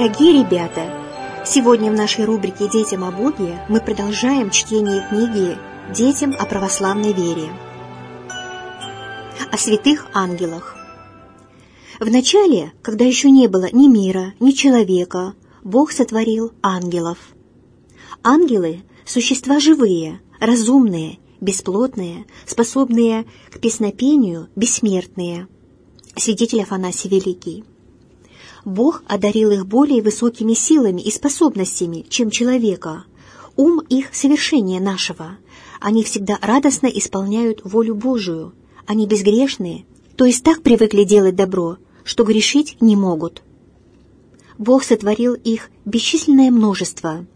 Дорогие ребята, сегодня в нашей рубрике «Детям о Боге» мы продолжаем чтение книги «Детям о православной вере» о святых ангелах. В начале, когда еще не было ни мира, ни человека, Бог сотворил ангелов. Ангелы – существа живые, разумные, бесплотные, способные к песнопению, бессмертные. Святитель Афанасий Великий. Бог одарил их более высокими силами и способностями, чем человека. Ум их совершение нашего. Они всегда радостно исполняют волю Божию. Они безгрешные, то есть так привыкли делать добро, что грешить не могут. Бог сотворил их бесчисленное множество.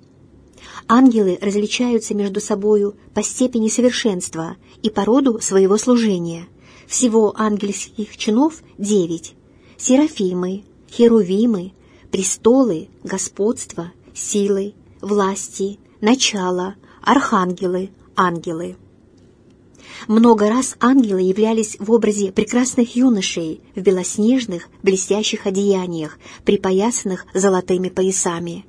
Ангелы различаются между собою по степени совершенства и по роду своего служения. Всего ангельских чинов девять. Серафимы, херувимы, престолы, господство, силы, власти, начало, архангелы, ангелы. Много раз ангелы являлись в образе прекрасных юношей в белоснежных, блестящих одеяниях, припоясанных золотыми поясами.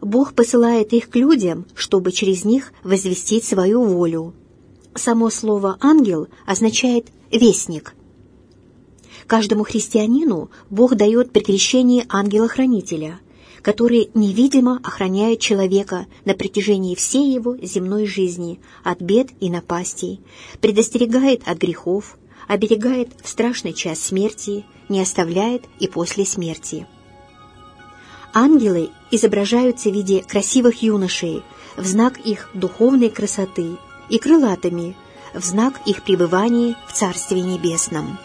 Бог посылает их к людям, чтобы через них возвестить свою волю. Само слово «ангел» означает «вестник». Каждому христианину Бог дает при крещении ангела-хранителя, который невидимо охраняет человека на протяжении всей его земной жизни от бед и напастей, предостерегает от грехов, оберегает в страшный час смерти, не оставляет и после смерти. Ангелы изображаются в виде красивых юношей, в знак их духовной красоты, и крылатыми, в знак их пребывания в Царстве Небесном.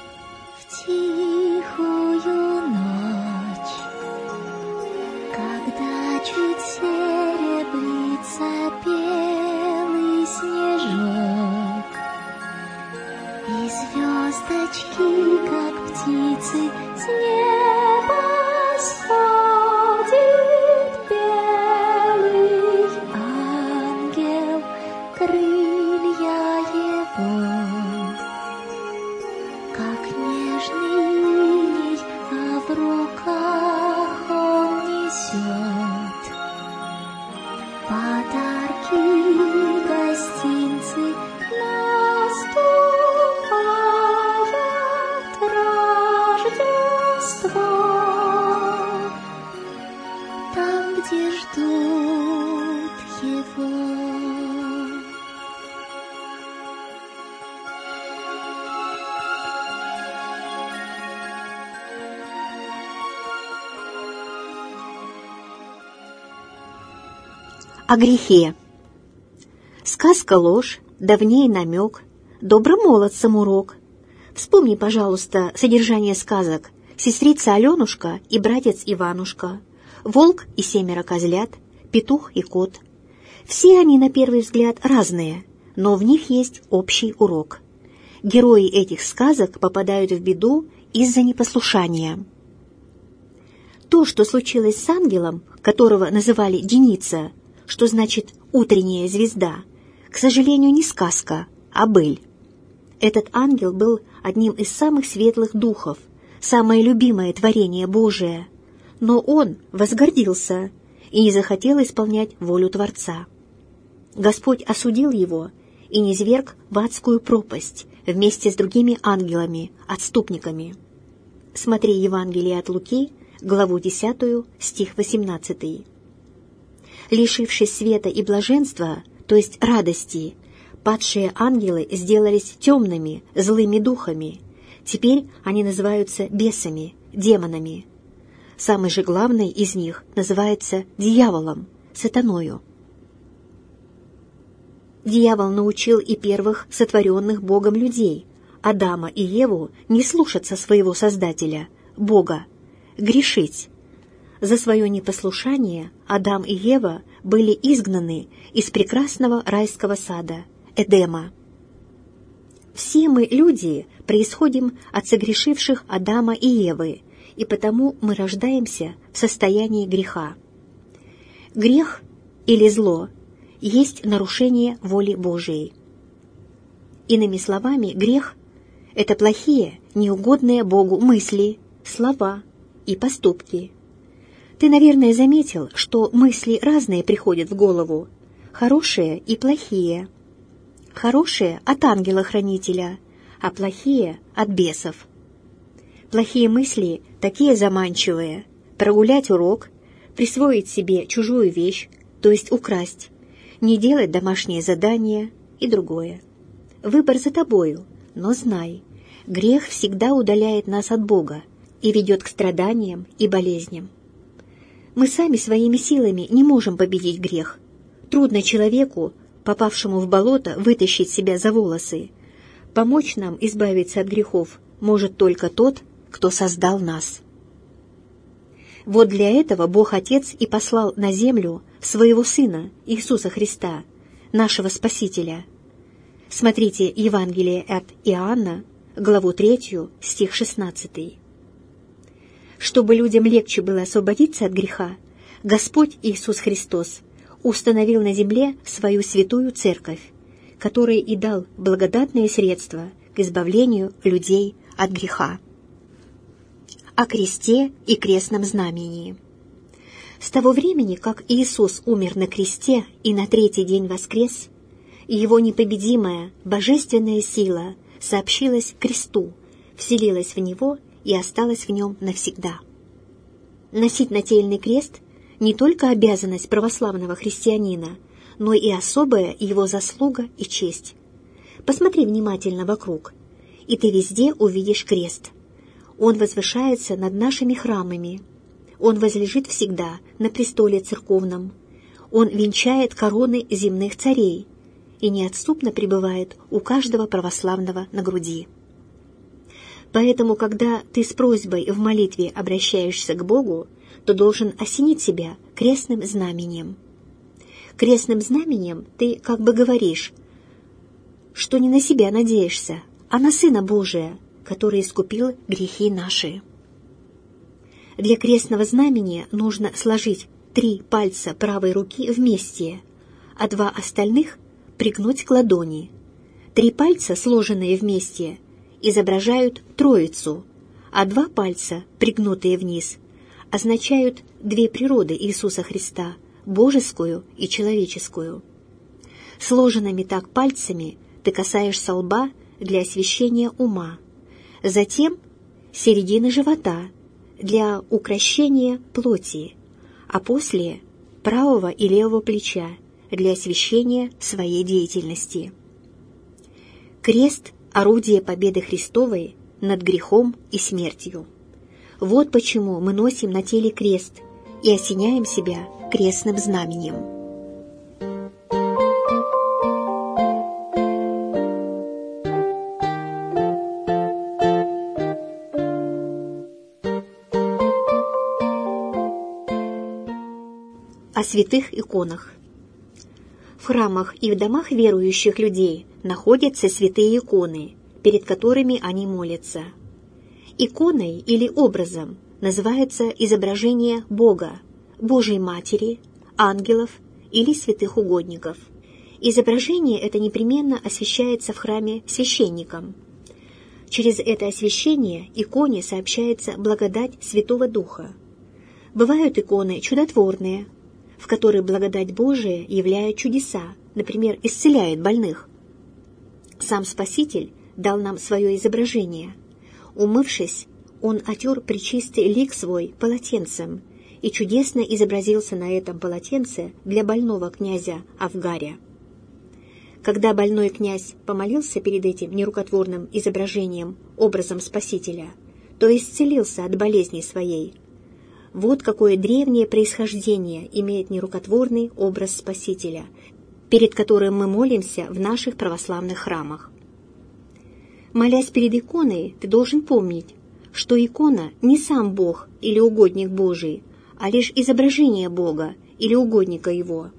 О грехе. Сказка ложь, давней намек, добрым молодцам урок. Вспомни, пожалуйста, содержание сказок «Сестрица Аленушка и братец Иванушка», «Волк и семеро козлят», «Петух и кот». Все они, на первый взгляд, разные, но в них есть общий урок. Герои этих сказок попадают в беду из-за непослушания. То, что случилось с ангелом, которого называли Деница, что значит «утренняя звезда», к сожалению, не сказка, а быль. Этот ангел был одним из самых светлых духов, самое любимое творение Божие, но он возгордился и не захотел исполнять волю Творца. Господь осудил его и низверг в адскую пропасть вместе с другими ангелами, отступниками. Смотри Евангелие от Луки, главу 10, стих 18 лишившись света и блаженства, то есть радости, падшие ангелы сделались темными, злыми духами. Теперь они называются бесами, демонами. Самый же главный из них называется дьяволом, сатаною. Дьявол научил и первых сотворенных Богом людей, Адама и Еву, не слушаться своего Создателя, Бога, грешить, за свое непослушание Адам и Ева были изгнаны из прекрасного райского сада Эдема. Все мы, люди, происходим от согрешивших Адама и Евы, и потому мы рождаемся в состоянии греха. Грех или зло есть нарушение воли Божией. Иными словами, грех — это плохие, неугодные Богу мысли, слова и поступки – Ты, наверное, заметил, что мысли разные приходят в голову, хорошие и плохие. Хорошие от ангела-хранителя, а плохие от бесов. Плохие мысли такие заманчивые. Прогулять урок, присвоить себе чужую вещь, то есть украсть, не делать домашние задания и другое. Выбор за тобою, но знай, грех всегда удаляет нас от Бога и ведет к страданиям и болезням. Мы сами своими силами не можем победить грех. Трудно человеку, попавшему в болото, вытащить себя за волосы. Помочь нам избавиться от грехов может только тот, кто создал нас. Вот для этого Бог Отец и послал на землю своего Сына, Иисуса Христа, нашего Спасителя. Смотрите Евангелие от Иоанна, главу 3, стих 16. Чтобы людям легче было освободиться от греха, Господь Иисус Христос установил на земле свою святую церковь, которой и дал благодатные средства к избавлению людей от греха. О кресте и крестном знамении. С того времени, как Иисус умер на кресте и на третий день воскрес, его непобедимая божественная сила сообщилась кресту, вселилась в него и осталась в нем навсегда. Носить нательный крест — не только обязанность православного христианина, но и особая его заслуга и честь. Посмотри внимательно вокруг, и ты везде увидишь крест. Он возвышается над нашими храмами. Он возлежит всегда на престоле церковном. Он венчает короны земных царей и неотступно пребывает у каждого православного на груди. Поэтому, когда ты с просьбой в молитве обращаешься к Богу, то должен осенить себя крестным знаменем. Крестным знаменем ты как бы говоришь, что не на себя надеешься, а на Сына Божия, который искупил грехи наши. Для крестного знамения нужно сложить три пальца правой руки вместе, а два остальных пригнуть к ладони. Три пальца, сложенные вместе, изображают Троицу, а два пальца, пригнутые вниз, означают две природы Иисуса Христа, божескую и человеческую. Сложенными так пальцами ты касаешься лба для освещения ума, затем середины живота для укращения плоти, а после правого и левого плеча для освещения своей деятельности. Крест орудие победы Христовой над грехом и смертью. Вот почему мы носим на теле крест и осеняем себя крестным знаменем. О святых иконах. В храмах и в домах верующих людей находятся святые иконы, перед которыми они молятся. Иконой или образом называется изображение Бога, Божьей Матери, ангелов или святых угодников. Изображение это непременно освещается в храме священником. Через это освящение иконе сообщается благодать Святого Духа. Бывают иконы чудотворные, в которых благодать Божия являет чудеса, например, исцеляет больных. Сам Спаситель дал нам свое изображение. Умывшись, он отер причистый лик свой полотенцем и чудесно изобразился на этом полотенце для больного князя Авгаря. Когда больной князь помолился перед этим нерукотворным изображением, образом Спасителя, то исцелился от болезни своей – вот какое древнее происхождение имеет нерукотворный образ Спасителя, перед которым мы молимся в наших православных храмах. Молясь перед иконой, ты должен помнить, что икона не сам Бог или угодник Божий, а лишь изображение Бога или угодника Его.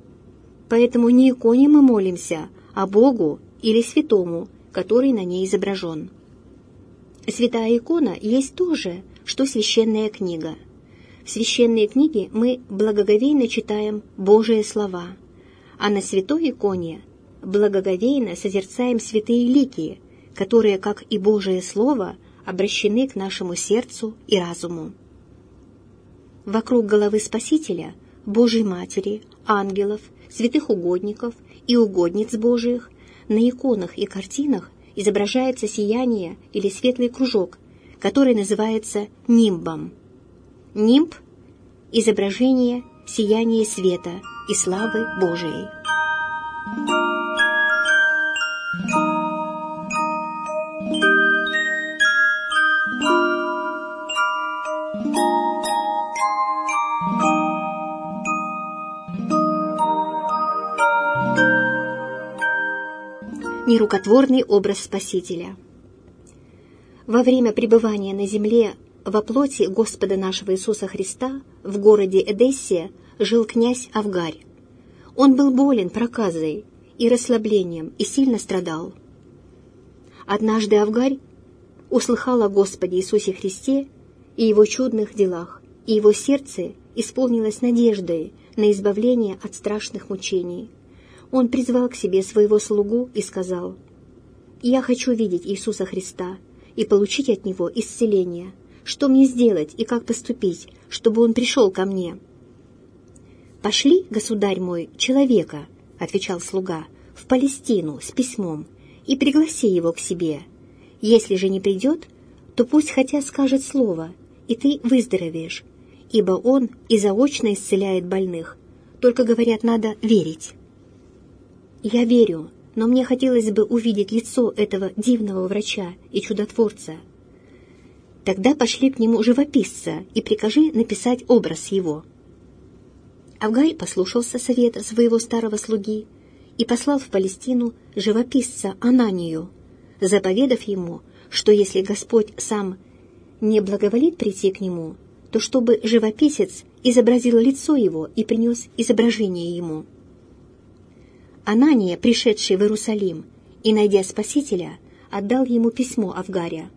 Поэтому не иконе мы молимся, а Богу или святому, который на ней изображен. Святая икона есть то же, что священная книга – в священные книги мы благоговейно читаем Божие слова, а на святой иконе благоговейно созерцаем святые лики, которые, как и Божие Слово, обращены к нашему сердцу и разуму. вокруг головы Спасителя, Божьей Матери, ангелов, святых угодников и угодниц Божиих на иконах и картинах изображается сияние или светлый кружок, который называется нимбом. Нимб – изображение сияния света и славы Божией. нерукотворный образ Спасителя. Во время пребывания на земле во плоти Господа нашего Иисуса Христа в городе Эдессе жил князь Авгарь. Он был болен проказой и расслаблением и сильно страдал. Однажды Авгарь услыхал о Господе Иисусе Христе и Его чудных делах, и его сердце исполнилось надеждой на избавление от страшных мучений он призвал к себе своего слугу и сказал, «Я хочу видеть Иисуса Христа и получить от Него исцеление. Что мне сделать и как поступить, чтобы Он пришел ко мне?» «Пошли, государь мой, человека», — отвечал слуга, — «в Палестину с письмом и пригласи его к себе. Если же не придет, то пусть хотя скажет слово, и ты выздоровеешь, ибо он и заочно исцеляет больных, только, говорят, надо верить». Я верю, но мне хотелось бы увидеть лицо этого дивного врача и чудотворца. Тогда пошли к нему живописца и прикажи написать образ его. Авгай послушался совета своего старого слуги и послал в Палестину живописца Ананию, заповедав ему, что если Господь сам не благоволит прийти к нему, то чтобы живописец изобразил лицо его и принес изображение ему. Анания, пришедший в Иерусалим и, найдя Спасителя, отдал ему письмо Авгаря.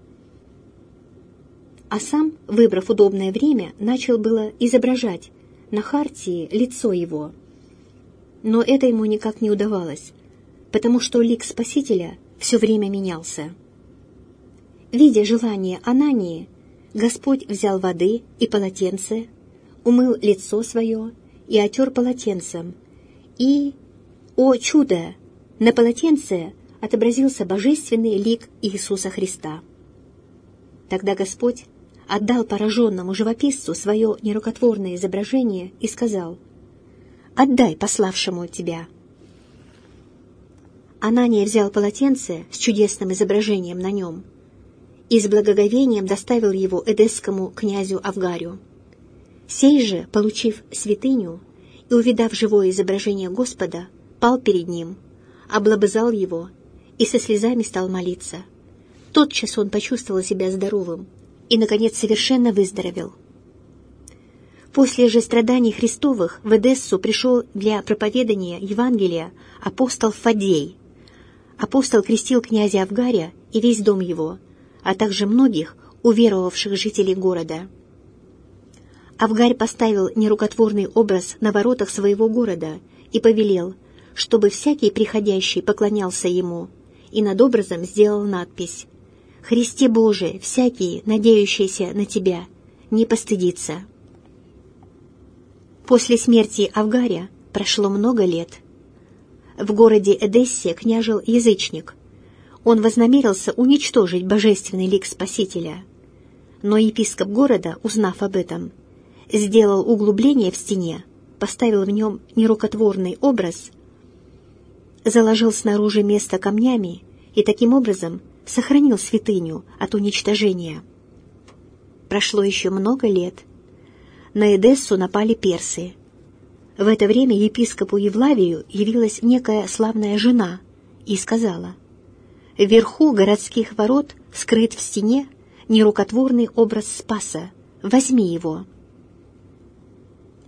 А сам, выбрав удобное время, начал было изображать на хартии лицо его. Но это ему никак не удавалось, потому что лик Спасителя все время менялся. Видя желание Анании, Господь взял воды и полотенце, умыл лицо свое и отер полотенцем, и о чудо! На полотенце отобразился божественный лик Иисуса Христа. Тогда Господь отдал пораженному живописцу свое нерукотворное изображение и сказал, «Отдай пославшему тебя». Анания взял полотенце с чудесным изображением на нем и с благоговением доставил его эдесскому князю Авгарю. Сей же, получив святыню и увидав живое изображение Господа, пал перед ним, облобызал его и со слезами стал молиться. Тотчас он почувствовал себя здоровым и, наконец, совершенно выздоровел. После же страданий Христовых в Эдессу пришел для проповедания Евангелия апостол Фадей. Апостол крестил князя Авгаря и весь дом его, а также многих уверовавших жителей города. Авгарь поставил нерукотворный образ на воротах своего города и повелел, чтобы всякий приходящий поклонялся ему, и над образом сделал надпись «Христе Боже, всякий, надеющийся на Тебя, не постыдится». После смерти Авгаря прошло много лет. В городе Эдессе княжил язычник. Он вознамерился уничтожить божественный лик Спасителя. Но епископ города, узнав об этом, сделал углубление в стене, поставил в нем нерукотворный образ – заложил снаружи место камнями и таким образом сохранил святыню от уничтожения. Прошло еще много лет. На Эдессу напали персы. В это время епископу Евлавию явилась некая славная жена и сказала, «Вверху городских ворот скрыт в стене нерукотворный образ Спаса. Возьми его».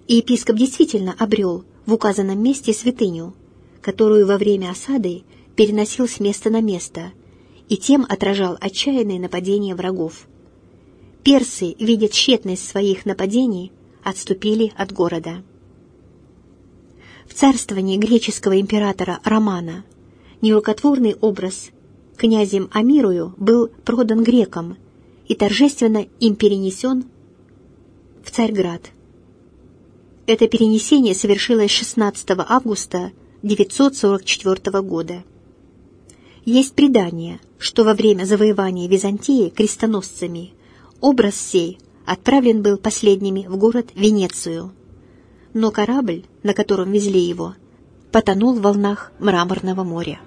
И епископ действительно обрел в указанном месте святыню – которую во время осады переносил с места на место и тем отражал отчаянные нападения врагов. Персы, видя тщетность своих нападений, отступили от города. В царствовании греческого императора Романа нерукотворный образ князем Амирую был продан грекам и торжественно им перенесен в Царьград, Это перенесение совершилось 16 августа 944 года. Есть предание, что во время завоевания Византии крестоносцами образ сей отправлен был последними в город Венецию. Но корабль, на котором везли его, потонул в волнах Мраморного моря.